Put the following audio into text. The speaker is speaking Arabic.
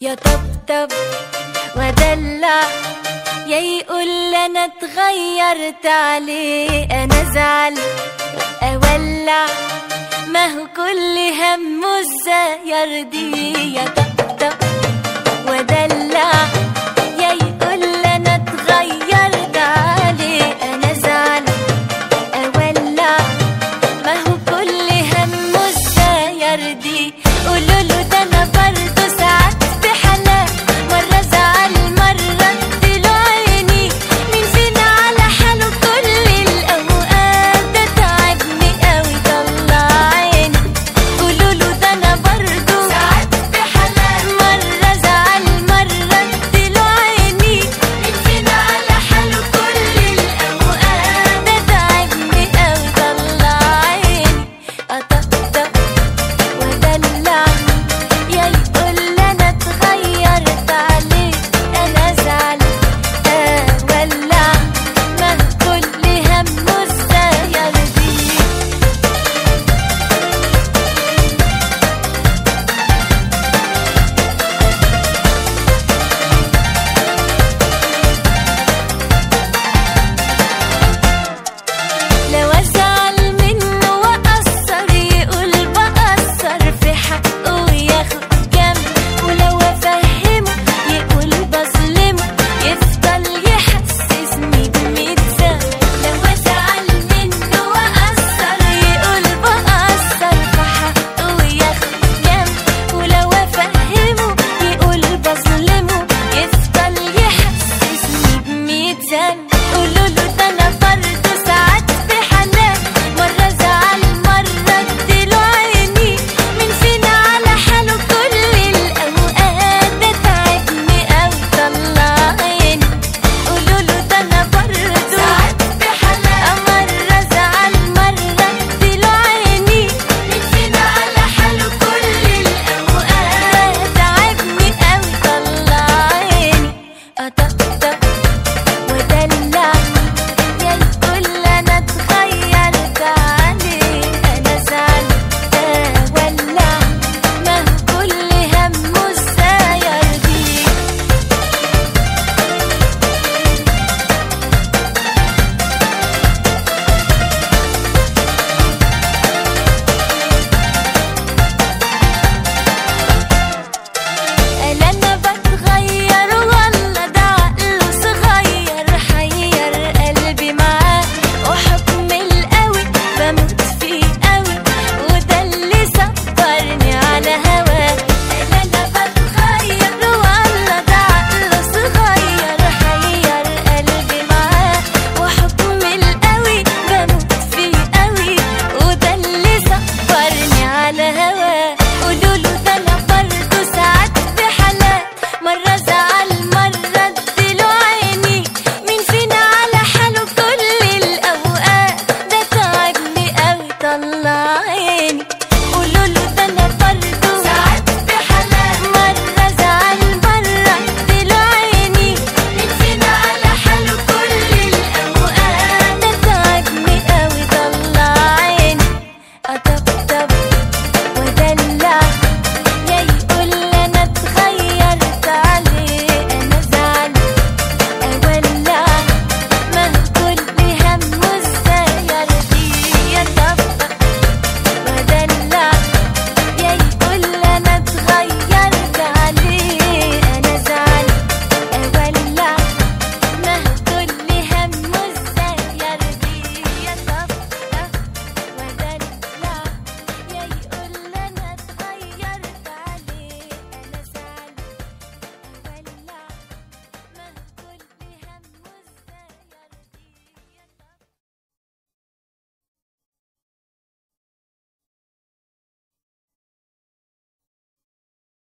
يا طبطب ودلع. يا يقول أنا اتغيرت عليه أنا ازعل أولع. ما هو كل همه إزاي يرضيه يا طبطب. dyan